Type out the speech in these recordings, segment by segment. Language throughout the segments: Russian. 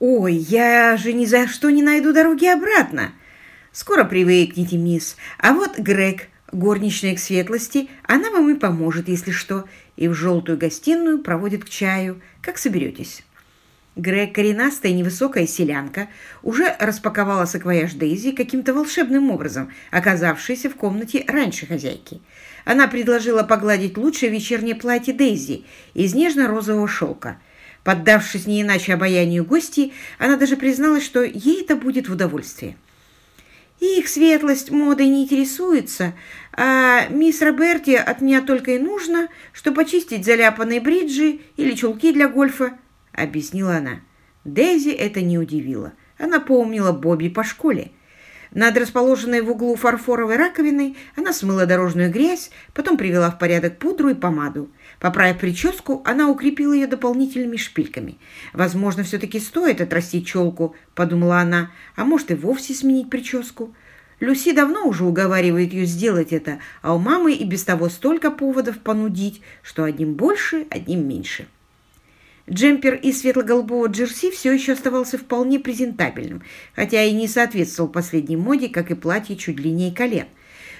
«Ой, я же ни за что не найду дороги обратно!» «Скоро привыкнете, мисс. А вот Грег, горничная к светлости, она вам и поможет, если что, и в желтую гостиную проводит к чаю, как соберетесь». Грег, коренастая невысокая селянка, уже распаковала саквояж Дейзи каким-то волшебным образом, оказавшийся в комнате раньше хозяйки. Она предложила погладить лучшее вечернее платье Дейзи из нежно-розового шелка. Поддавшись не иначе обаянию гостей, она даже призналась, что ей это будет в удовольствие. «Их светлость модой не интересуется, а мисс Роберти от меня только и нужно, что почистить заляпанные бриджи или чулки для гольфа», — объяснила она. Дейзи это не удивило. Она помнила Бобби по школе. Над расположенной в углу фарфоровой раковиной она смыла дорожную грязь, потом привела в порядок пудру и помаду. Поправив прическу, она укрепила ее дополнительными шпильками. «Возможно, все-таки стоит отрастить челку», — подумала она, «а может и вовсе сменить прическу». Люси давно уже уговаривает ее сделать это, а у мамы и без того столько поводов понудить, что одним больше, одним меньше. Джемпер из светло-голубого джерси все еще оставался вполне презентабельным, хотя и не соответствовал последней моде, как и платье чуть длиннее колен.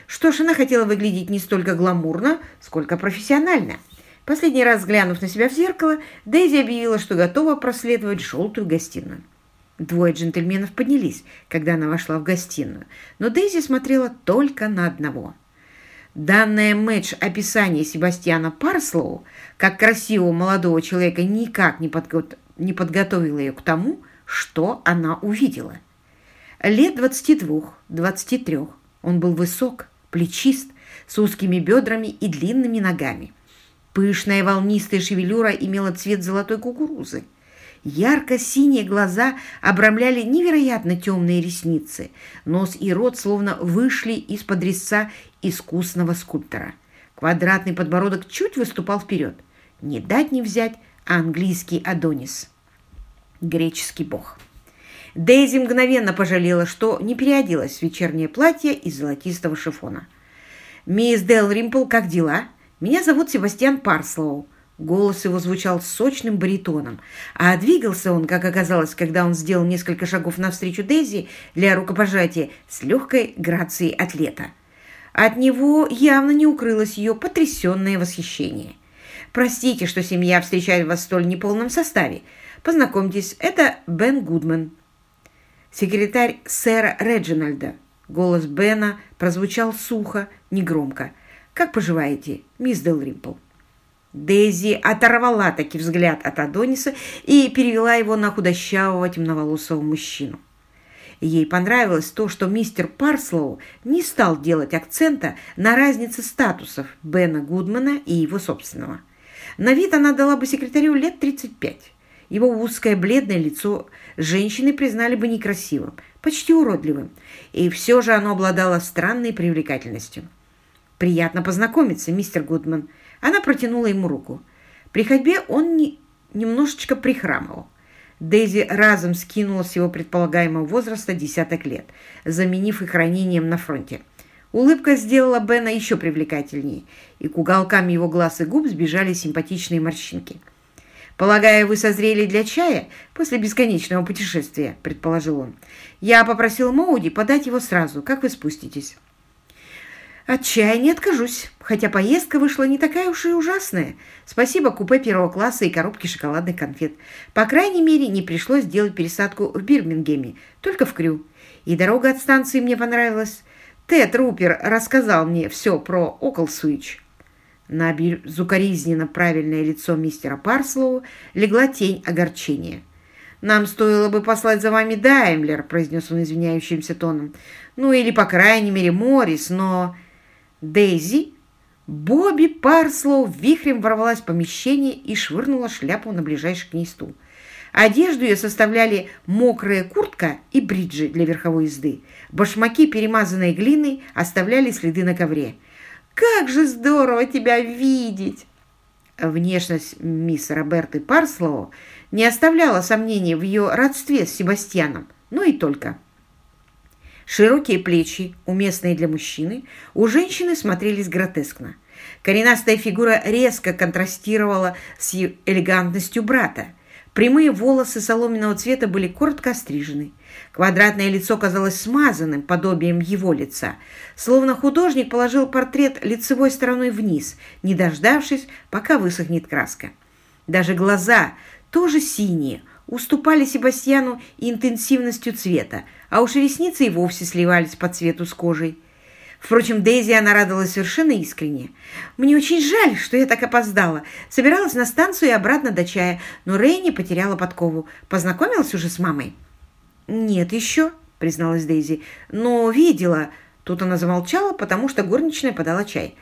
Что ж, она хотела выглядеть не столько гламурно, сколько профессионально. Последний раз глянув на себя в зеркало, Дейзи объявила, что готова проследовать желтую гостиную. Двое джентльменов поднялись, когда она вошла в гостиную, но Дейзи смотрела только на одного – Данное Мэтч описание Себастьяна Парслоу как красивого молодого человека никак не, подго не подготовило ее к тому, что она увидела. Лет 22-23 он был высок, плечист, с узкими бедрами и длинными ногами. Пышная волнистая шевелюра имела цвет золотой кукурузы. Ярко-синие глаза обрамляли невероятно темные ресницы. Нос и рот словно вышли из-под резца искусного скульптора. Квадратный подбородок чуть выступал вперед. Не дать не взять английский Адонис. Греческий бог. Дейзи мгновенно пожалела, что не переоделась в вечернее платье из золотистого шифона. «Мисс Дел Римпл, как дела? Меня зовут Себастьян Парслоу. Голос его звучал сочным баритоном, а двигался он, как оказалось, когда он сделал несколько шагов навстречу Дейзи для рукопожатия с легкой грацией атлета. От него явно не укрылось ее потрясенное восхищение. «Простите, что семья встречает вас в столь неполном составе. Познакомьтесь, это Бен Гудман». Секретарь сэра Реджинальда. Голос Бена прозвучал сухо, негромко. «Как поживаете, мисс Делримпл?» Дейзи оторвала таки взгляд от Адониса и перевела его на худощавого темноволосого мужчину. Ей понравилось то, что мистер Парслоу не стал делать акцента на разнице статусов Бена Гудмана и его собственного. На вид она дала бы секретарю лет 35. Его узкое бледное лицо женщины признали бы некрасивым, почти уродливым, и все же оно обладало странной привлекательностью. «Приятно познакомиться, мистер Гудман», она протянула ему руку. При ходьбе он не, немножечко прихрамывал. Дейзи разом скинула с его предполагаемого возраста десяток лет, заменив их ранением на фронте. Улыбка сделала Бена еще привлекательнее, и к уголкам его глаз и губ сбежали симпатичные морщинки. «Полагаю, вы созрели для чая после бесконечного путешествия», — предположил он. «Я попросил Моуди подать его сразу, как вы спуститесь». От чая не откажусь, хотя поездка вышла не такая уж и ужасная. Спасибо купе первого класса и коробке шоколадных конфет. По крайней мере, не пришлось делать пересадку в Бирмингеме, только в Крю. И дорога от станции мне понравилась. Тед Рупер рассказал мне все про Околсуич. На безукоризненно правильное лицо мистера Парслоу легла тень огорчения. «Нам стоило бы послать за вами Даймлер», — произнес он извиняющимся тоном. «Ну или, по крайней мере, Моррис, но...» Дейзи, Бобби Парслоу вихрем ворвалась в помещение и швырнула шляпу на ближайший к ней стул. Одежду ее составляли мокрая куртка и бриджи для верховой езды. Башмаки, перемазанные глиной, оставляли следы на ковре. «Как же здорово тебя видеть!» Внешность мисс Роберты Парслоу не оставляла сомнений в ее родстве с Себастьяном, но и только. Широкие плечи, уместные для мужчины, у женщины смотрелись гротескно. Коренастая фигура резко контрастировала с элегантностью брата. Прямые волосы соломенного цвета были коротко острижены. Квадратное лицо казалось смазанным подобием его лица, словно художник положил портрет лицевой стороной вниз, не дождавшись, пока высохнет краска. Даже глаза, тоже синие, уступали Себастьяну интенсивностью цвета, а уж ресницы и вовсе сливались по цвету с кожей. Впрочем, Дейзи она радовалась совершенно искренне. «Мне очень жаль, что я так опоздала. Собиралась на станцию и обратно до чая, но Рейни потеряла подкову. Познакомилась уже с мамой?» «Нет еще», — призналась Дейзи. «Но видела». Тут она замолчала, потому что горничная подала чай.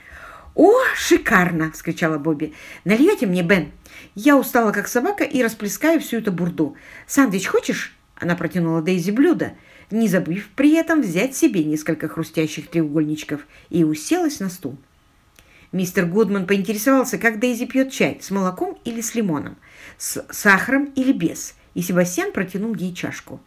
«О, шикарно!» — вскричала Бобби. «Нальете мне, Бен? Я устала, как собака, и расплескаю всю эту бурду. Сандвич хочешь?» Она протянула Дейзи блюдо не забыв при этом взять себе несколько хрустящих треугольничков, и уселась на стул. Мистер Гудман поинтересовался, как Дейзи пьет чай, с молоком или с лимоном, с сахаром или без, и Себастьян протянул ей чашку.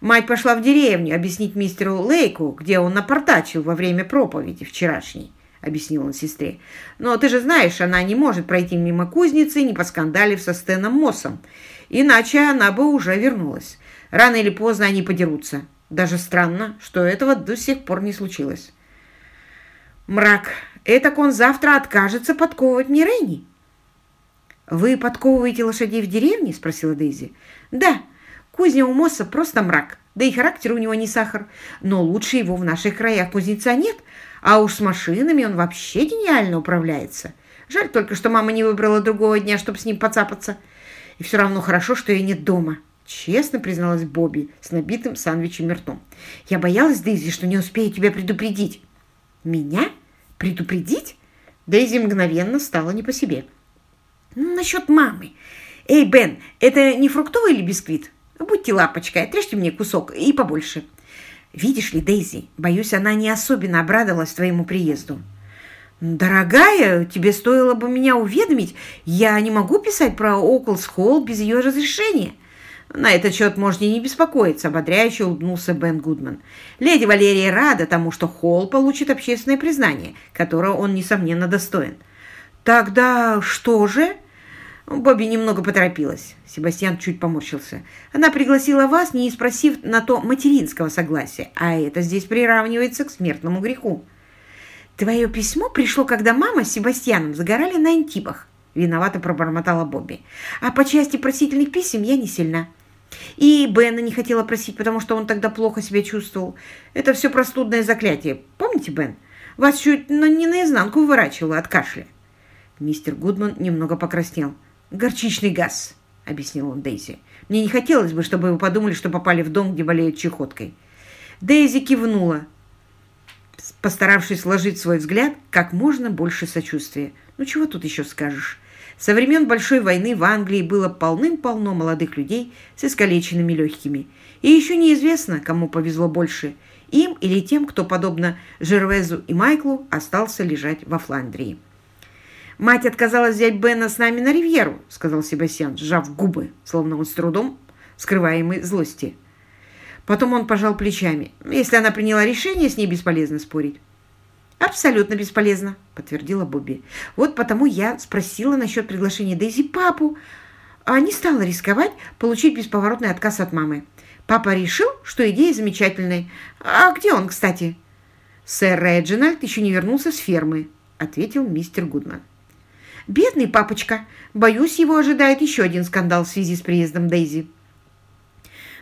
Мать пошла в деревню объяснить мистеру Лейку, где он напортачил во время проповеди вчерашней, объяснил он сестре. Но ты же знаешь, она не может пройти мимо кузницы, не поскандалив со Стэном Моссом, иначе она бы уже вернулась. Рано или поздно они подерутся. Даже странно, что этого до сих пор не случилось. Мрак. Этак он завтра откажется подковывать мне Рейни. «Вы подковываете лошадей в деревне?» – спросила Дейзи. «Да. Кузня у Мосса просто мрак. Да и характер у него не сахар. Но лучше его в наших краях кузнеца нет. А уж с машинами он вообще гениально управляется. Жаль только, что мама не выбрала другого дня, чтобы с ним поцапаться. И все равно хорошо, что я нет дома». Честно призналась Бобби с набитым сандвичем ртом. Я боялась, Дейзи, что не успею тебя предупредить. Меня? Предупредить? Дейзи мгновенно стала не по себе. Ну, насчет мамы. Эй, Бен, это не фруктовый или бисквит? Будьте лапочкой, отрежьте мне кусок и побольше. Видишь ли, Дейзи, боюсь, она не особенно обрадовалась твоему приезду. «Дорогая, тебе стоило бы меня уведомить. Я не могу писать про Оклс Холл без ее разрешения». «На этот счет можете не беспокоиться», — ободряюще улыбнулся Бен Гудман. «Леди Валерия рада тому, что Холл получит общественное признание, которого он, несомненно, достоин». «Тогда что же?» Бобби немного поторопилась. Себастьян чуть поморщился. «Она пригласила вас, не спросив на то материнского согласия, а это здесь приравнивается к смертному греху». «Твое письмо пришло, когда мама с Себастьяном загорали на Антипах», — виновато пробормотала Бобби. «А по части просительных писем я не сильна». И Бена не хотела просить, потому что он тогда плохо себя чувствовал. Это все простудное заклятие. Помните, Бен? Вас чуть но не наизнанку выворачивало от кашля. Мистер Гудман немного покраснел. «Горчичный газ», — объяснил он Дейзи. «Мне не хотелось бы, чтобы вы подумали, что попали в дом, где болеют чехоткой». Дейзи кивнула, постаравшись вложить в свой взгляд как можно больше сочувствия. «Ну, чего тут еще скажешь?» Со времен Большой войны в Англии было полным-полно молодых людей с искалеченными легкими. И еще неизвестно, кому повезло больше – им или тем, кто, подобно Жервезу и Майклу, остался лежать во Фландрии. «Мать отказалась взять Бена с нами на ривьеру», — сказал Себастьян, сжав губы, словно он с трудом скрываемой злости. Потом он пожал плечами. Если она приняла решение, с ней бесполезно спорить. «Абсолютно бесполезно», — подтвердила Бобби. «Вот потому я спросила насчет приглашения Дейзи папу, а не стала рисковать получить бесповоротный отказ от мамы. Папа решил, что идея замечательная. А где он, кстати?» «Сэр Реджинальд еще не вернулся с фермы», — ответил мистер Гудман. «Бедный папочка. Боюсь, его ожидает еще один скандал в связи с приездом Дейзи».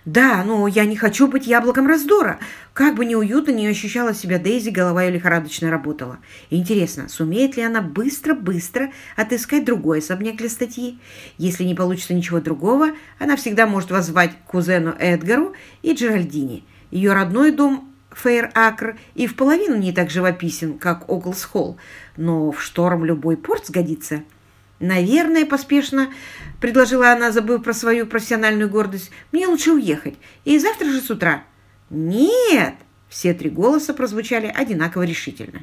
«Да, но я не хочу быть яблоком раздора. Как бы неуютно не ощущала себя Дейзи, голова ее лихорадочно работала. Интересно, сумеет ли она быстро-быстро отыскать другой особняк для статьи? Если не получится ничего другого, она всегда может воззвать кузену Эдгару и Джеральдине. Ее родной дом Фейр-Акр и в половину не так живописен, как Оклс-Холл, но в шторм любой порт сгодится». «Наверное, поспешно», — предложила она, забыв про свою профессиональную гордость, «мне лучше уехать. И завтра же с утра». «Нет!» — все три голоса прозвучали одинаково решительно.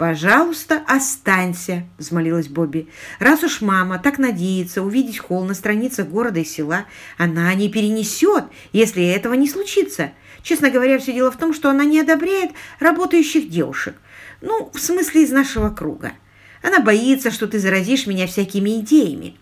«Пожалуйста, останься», — взмолилась Бобби. «Раз уж мама так надеется увидеть холл на страницах города и села, она не перенесет, если этого не случится. Честно говоря, все дело в том, что она не одобряет работающих девушек. Ну, в смысле, из нашего круга. Она боится, что ты заразишь меня всякими идеями.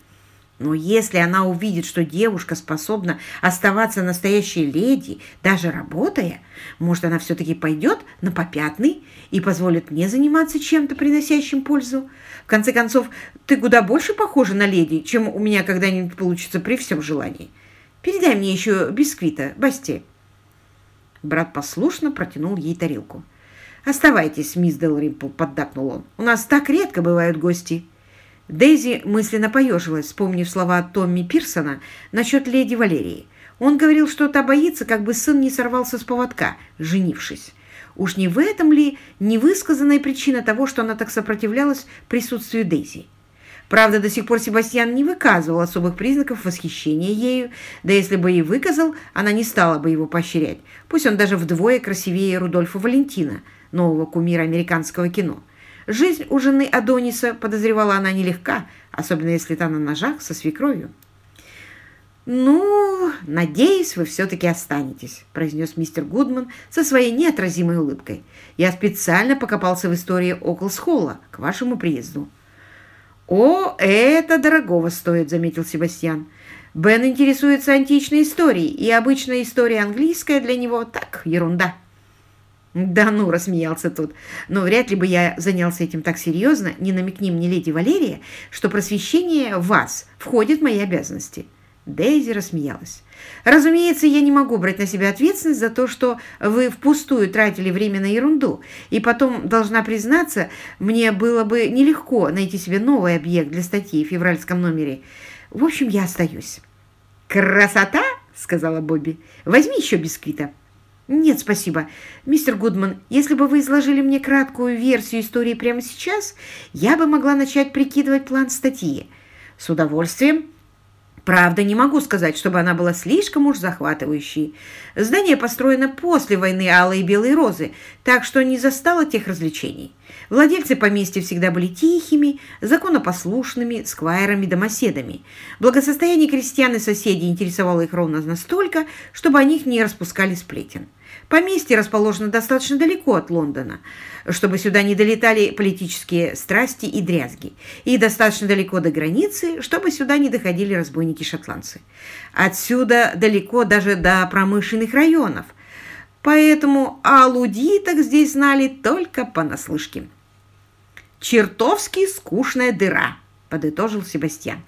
Но если она увидит, что девушка способна оставаться настоящей леди, даже работая, может, она все-таки пойдет на попятный и позволит мне заниматься чем-то, приносящим пользу. В конце концов, ты куда больше похожа на леди, чем у меня когда-нибудь получится при всем желании. Передай мне еще бисквита, Басти. Брат послушно протянул ей тарелку. «Оставайтесь, мисс Делримпл», — поддакнул он. «У нас так редко бывают гости». Дейзи мысленно поежилась, вспомнив слова Томми Пирсона насчет леди Валерии. Он говорил, что та боится, как бы сын не сорвался с поводка, женившись. Уж не в этом ли невысказанная причина того, что она так сопротивлялась присутствию Дейзи? Правда, до сих пор Себастьян не выказывал особых признаков восхищения ею, да если бы и выказал, она не стала бы его поощрять, пусть он даже вдвое красивее Рудольфа Валентина, нового кумира американского кино. Жизнь у жены Адониса, подозревала она, нелегка, особенно если та на ножах со свекровью. «Ну, надеюсь, вы все-таки останетесь», – произнес мистер Гудман со своей неотразимой улыбкой. «Я специально покопался в истории Оклсхолла к вашему приезду». «О, это дорогого стоит», – заметил Себастьян. «Бен интересуется античной историей, и обычная история английская для него так, ерунда». «Да ну!» – рассмеялся тот. «Но вряд ли бы я занялся этим так серьезно, не намекни мне, леди Валерия, что просвещение вас входит в мои обязанности». Дейзи рассмеялась. «Разумеется, я не могу брать на себя ответственность за то, что вы впустую тратили время на ерунду, и потом, должна признаться, мне было бы нелегко найти себе новый объект для статьи в февральском номере. В общем, я остаюсь». «Красота!» – сказала Бобби. «Возьми еще бисквита». «Нет, спасибо. Мистер Гудман, если бы вы изложили мне краткую версию истории прямо сейчас, я бы могла начать прикидывать план статьи. С удовольствием». Правда, не могу сказать, чтобы она была слишком уж захватывающей. Здание построено после войны Алой и Белой Розы, так что не застало тех развлечений. Владельцы поместья всегда были тихими, законопослушными, сквайрами-домоседами. Благосостояние крестьян и соседей интересовало их ровно настолько, чтобы о них не распускали сплетен. Поместье расположено достаточно далеко от Лондона, чтобы сюда не долетали политические страсти и дрязги, и достаточно далеко до границы, чтобы сюда не доходили разбойники-шотландцы. Отсюда далеко даже до промышленных районов, поэтому о лудитах здесь знали только понаслышке. «Чертовски скучная дыра», — подытожил Себастьян.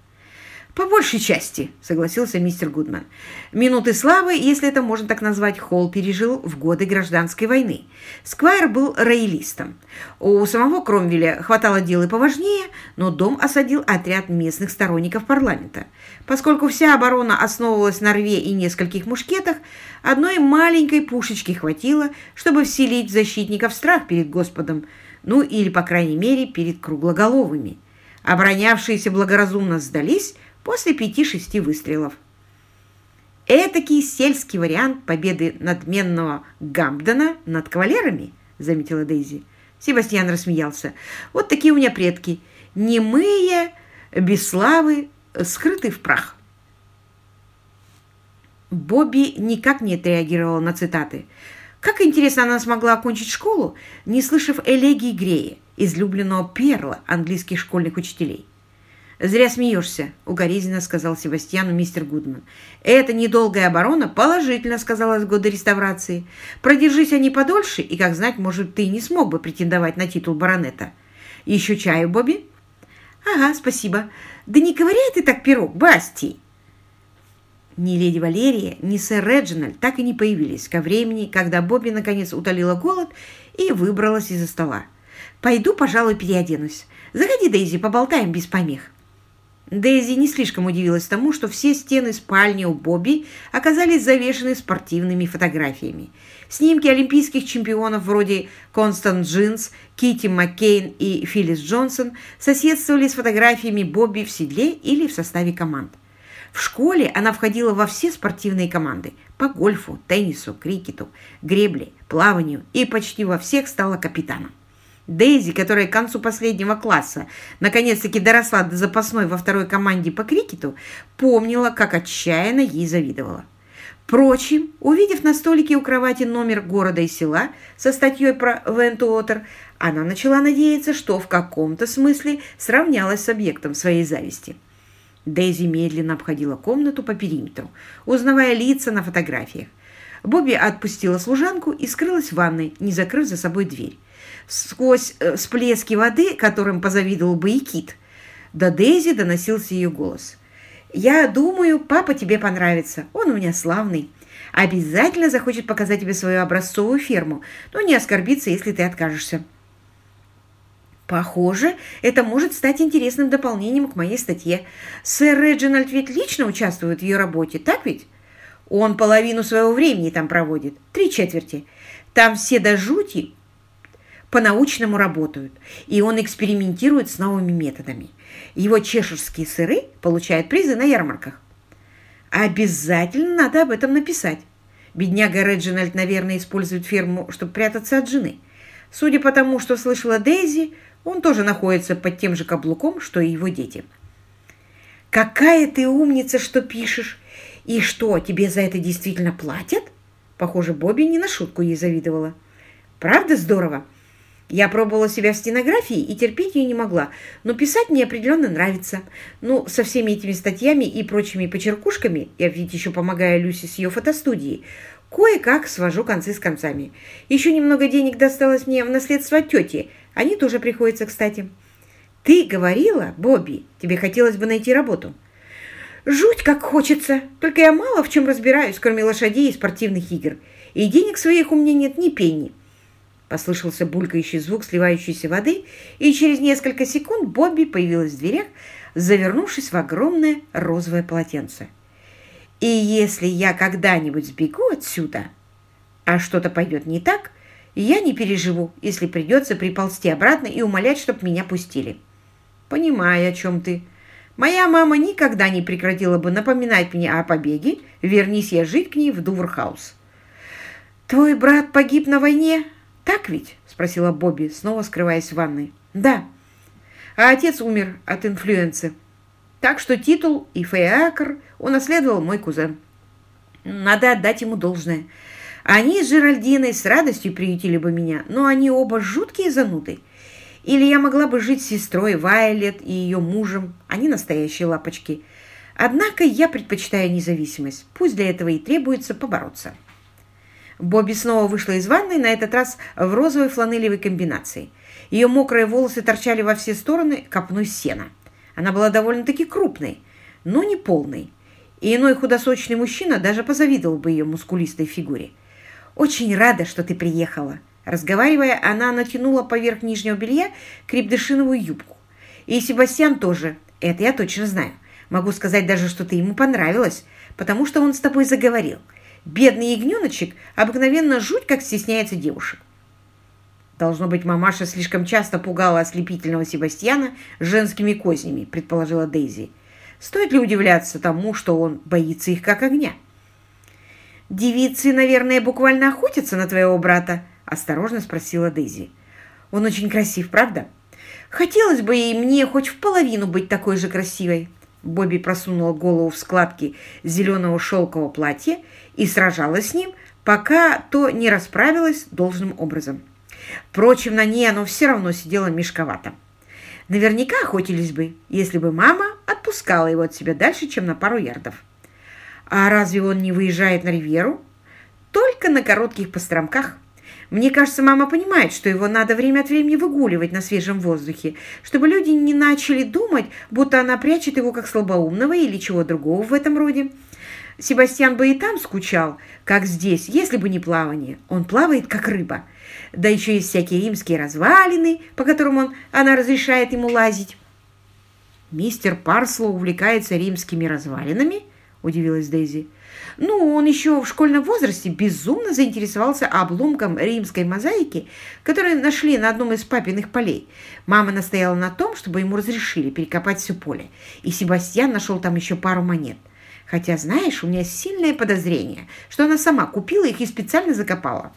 «По большей части», — согласился мистер Гудман. «Минуты славы, если это можно так назвать, Холл пережил в годы гражданской войны. Сквайр был роялистом. У самого Кромвеля хватало дел и поважнее, но дом осадил отряд местных сторонников парламента. Поскольку вся оборона основывалась на рве и нескольких мушкетах, одной маленькой пушечки хватило, чтобы вселить защитников страх перед Господом, ну или, по крайней мере, перед круглоголовыми. Оборонявшиеся благоразумно сдались, после пяти-шести выстрелов. «Этакий сельский вариант победы надменного Гампдена над кавалерами», — заметила Дейзи. Себастьян рассмеялся. «Вот такие у меня предки. Немые, без славы, скрыты в прах». Бобби никак не отреагировала на цитаты. Как интересно она смогла окончить школу, не слышав элегии Грея, излюбленного перла английских школьных учителей. «Зря смеешься», — укоризненно сказал Себастьяну мистер Гудман. «Эта недолгая оборона положительно сказалась в годы реставрации. Продержись они подольше, и, как знать, может, ты не смог бы претендовать на титул баронета. Еще чаю, Бобби?» «Ага, спасибо. Да не ковыряй ты так пирог, Басти!» Ни леди Валерия, ни сэр Реджинальд так и не появились ко времени, когда Бобби наконец утолила голод и выбралась из-за стола. «Пойду, пожалуй, переоденусь. Заходи, Дейзи, поболтаем без помех». Дейзи не слишком удивилась тому, что все стены спальни у Бобби оказались завешены спортивными фотографиями. Снимки олимпийских чемпионов вроде Констант Джинс, Кити Маккейн и Филлис Джонсон соседствовали с фотографиями Бобби в седле или в составе команд. В школе она входила во все спортивные команды по гольфу, теннису, крикету, гребле, плаванию и почти во всех стала капитаном. Дейзи, которая к концу последнего класса наконец-таки доросла до запасной во второй команде по крикету, помнила, как отчаянно ей завидовала. Впрочем, увидев на столике у кровати номер города и села со статьей про Вентуотер, она начала надеяться, что в каком-то смысле сравнялась с объектом своей зависти. Дейзи медленно обходила комнату по периметру, узнавая лица на фотографиях. Бобби отпустила служанку и скрылась в ванной, не закрыв за собой дверь. Сквозь э, всплески воды, которым позавидовал бы и Кит, до Дейзи доносился ее голос. «Я думаю, папа тебе понравится. Он у меня славный. Обязательно захочет показать тебе свою образцовую ферму, но не оскорбится, если ты откажешься». Похоже, это может стать интересным дополнением к моей статье. Сэр Реджинальд ведь лично участвует в ее работе, так ведь? Он половину своего времени там проводит, три четверти. Там все до жути по-научному работают, и он экспериментирует с новыми методами. Его чеширские сыры получают призы на ярмарках. Обязательно надо об этом написать. Бедняга Реджинальд, наверное, использует ферму, чтобы прятаться от жены. Судя по тому, что слышала Дейзи, он тоже находится под тем же каблуком, что и его дети. «Какая ты умница, что пишешь! И что, тебе за это действительно платят?» Похоже, Бобби не на шутку ей завидовала. «Правда здорово? Я пробовала себя в стенографии и терпеть ее не могла, но писать мне определенно нравится. Ну, со всеми этими статьями и прочими почеркушками, я ведь еще помогаю Люсе с ее фотостудией, кое-как свожу концы с концами. Еще немного денег досталось мне в наследство от тети – они тоже приходятся, кстати. Ты говорила, Бобби, тебе хотелось бы найти работу. Жуть как хочется. Только я мало в чем разбираюсь, кроме лошадей и спортивных игр. И денег своих у меня нет ни пенни. Послышался булькающий звук сливающейся воды, и через несколько секунд Бобби появилась в дверях, завернувшись в огромное розовое полотенце. И если я когда-нибудь сбегу отсюда, а что-то пойдет не так, я не переживу, если придется приползти обратно и умолять, чтоб меня пустили. Понимаю, о чем ты. Моя мама никогда не прекратила бы напоминать мне о побеге, вернись я жить к ней в Дуврхаус. «Твой брат погиб на войне? Так ведь?» – спросила Бобби, снова скрываясь в ванной. «Да. А отец умер от инфлюенции. Так что титул и феакр унаследовал мой кузен. Надо отдать ему должное. Они с Жеральдиной с радостью приютили бы меня, но они оба жуткие зануды. Или я могла бы жить с сестрой Вайлет и ее мужем. Они настоящие лапочки. Однако я предпочитаю независимость. Пусть для этого и требуется побороться. Бобби снова вышла из ванной, на этот раз в розовой фланелевой комбинации. Ее мокрые волосы торчали во все стороны копной сена. Она была довольно-таки крупной, но не полной. И иной худосочный мужчина даже позавидовал бы ее мускулистой фигуре. «Очень рада, что ты приехала». Разговаривая, она натянула поверх нижнего белья крепдышиновую юбку. «И Себастьян тоже. Это я точно знаю. Могу сказать даже, что ты ему понравилась, потому что он с тобой заговорил. Бедный ягненочек обыкновенно жуть, как стесняется девушек». Должно быть, мамаша слишком часто пугала ослепительного Себастьяна женскими кознями, предположила Дейзи. Стоит ли удивляться тому, что он боится их как огня? «Девицы, наверное, буквально охотятся на твоего брата?» – осторожно спросила Дейзи. «Он очень красив, правда?» «Хотелось бы и мне хоть в половину быть такой же красивой». Бобби просунула голову в складки зеленого шелкового платья и сражалась с ним, пока то не расправилось должным образом. Впрочем, на ней оно все равно сидело мешковато. Наверняка охотились бы, если бы мама отпускала его от себя дальше, чем на пару ярдов. А разве он не выезжает на Ривьеру? Только на коротких постромках. Мне кажется, мама понимает, что его надо время от времени выгуливать на свежем воздухе, чтобы люди не начали думать, будто она прячет его как слабоумного или чего другого в этом роде. Себастьян бы и там скучал, как здесь, если бы не плавание. Он плавает, как рыба. Да еще есть всякие римские развалины, по которым он, она разрешает ему лазить. Мистер Парсло увлекается римскими развалинами –— удивилась Дейзи. «Ну, он еще в школьном возрасте безумно заинтересовался обломком римской мозаики, которую нашли на одном из папиных полей. Мама настояла на том, чтобы ему разрешили перекопать все поле, и Себастьян нашел там еще пару монет. Хотя, знаешь, у меня сильное подозрение, что она сама купила их и специально закопала.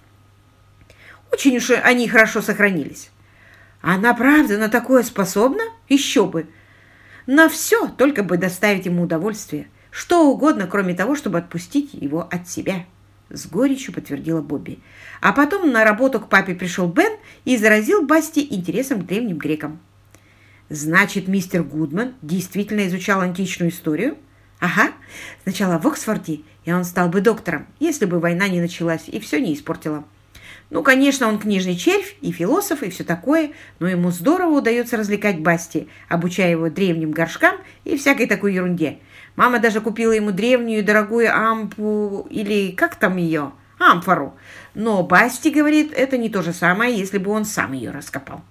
Очень уж они хорошо сохранились. Она правда на такое способна? Еще бы! На все, только бы доставить ему удовольствие. Что угодно, кроме того, чтобы отпустить его от себя. С горечью подтвердила Бобби. А потом на работу к папе пришел Бен и заразил Басти интересом к древним грекам. Значит, мистер Гудман действительно изучал античную историю? Ага, сначала в Оксфорде, и он стал бы доктором, если бы война не началась и все не испортила. Ну, конечно, он книжный червь и философ, и все такое, но ему здорово удается развлекать Басти, обучая его древним горшкам и всякой такой ерунде. Мама даже купила ему древнюю дорогую ампу, или как там ее, амфору. Но Басти говорит, это не то же самое, если бы он сам ее раскопал.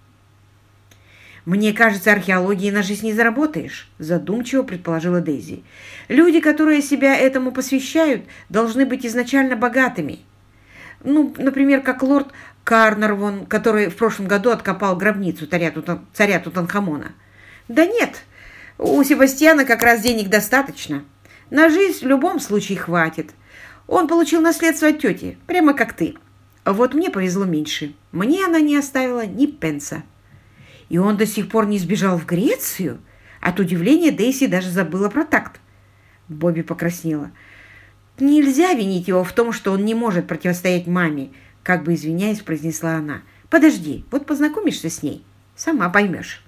«Мне кажется, археологией на жизнь не заработаешь», – задумчиво предположила Дейзи. «Люди, которые себя этому посвящают, должны быть изначально богатыми. Ну, например, как лорд Карнарвон, который в прошлом году откопал гробницу царя, Тутан, царя Тутанхамона. Да нет, у Себастьяна как раз денег достаточно. На жизнь в любом случае хватит. Он получил наследство от тети, прямо как ты. Вот мне повезло меньше. Мне она не оставила ни пенса. И он до сих пор не сбежал в Грецию? От удивления Дейси даже забыла про такт. Бобби покраснела. Нельзя винить его в том, что он не может противостоять маме, как бы извиняясь, произнесла она. Подожди, вот познакомишься с ней, сама поймешь.